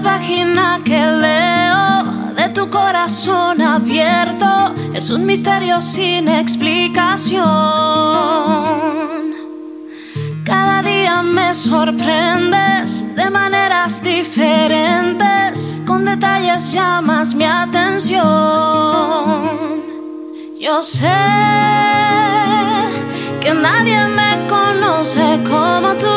Cada página que leo de tu corazón abierto es un misterio sin explicación. Cada día me sorprendes de maneras diferentes, con detalles llamas mi atención. Yo sé que nadie me conoce como tú.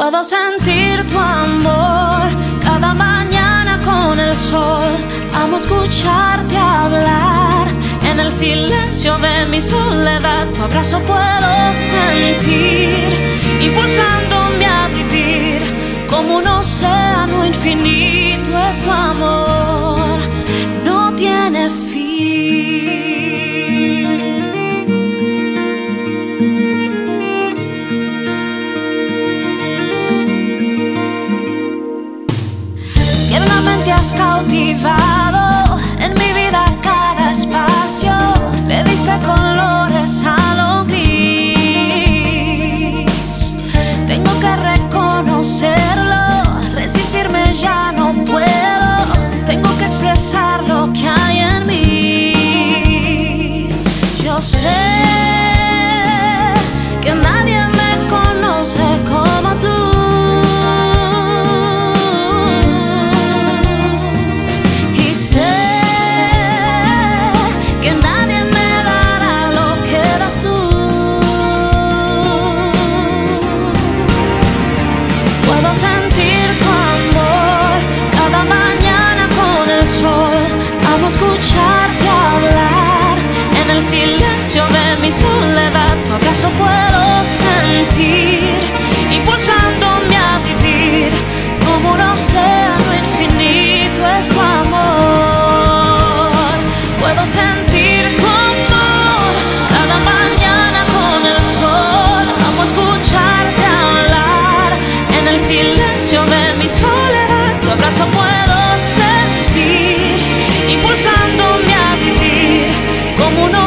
Puedo sentir tu amor cada mañana con el sol. Amo escucharte hablar en el silencio de mi soledad. Tu abrazo puedo sentir, impulsándome a vivir como un océano infinito es tu amor, 地方 escucharte hablar en el silencio de mi soledad. Tu abrazo puedo sentir,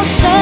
yourself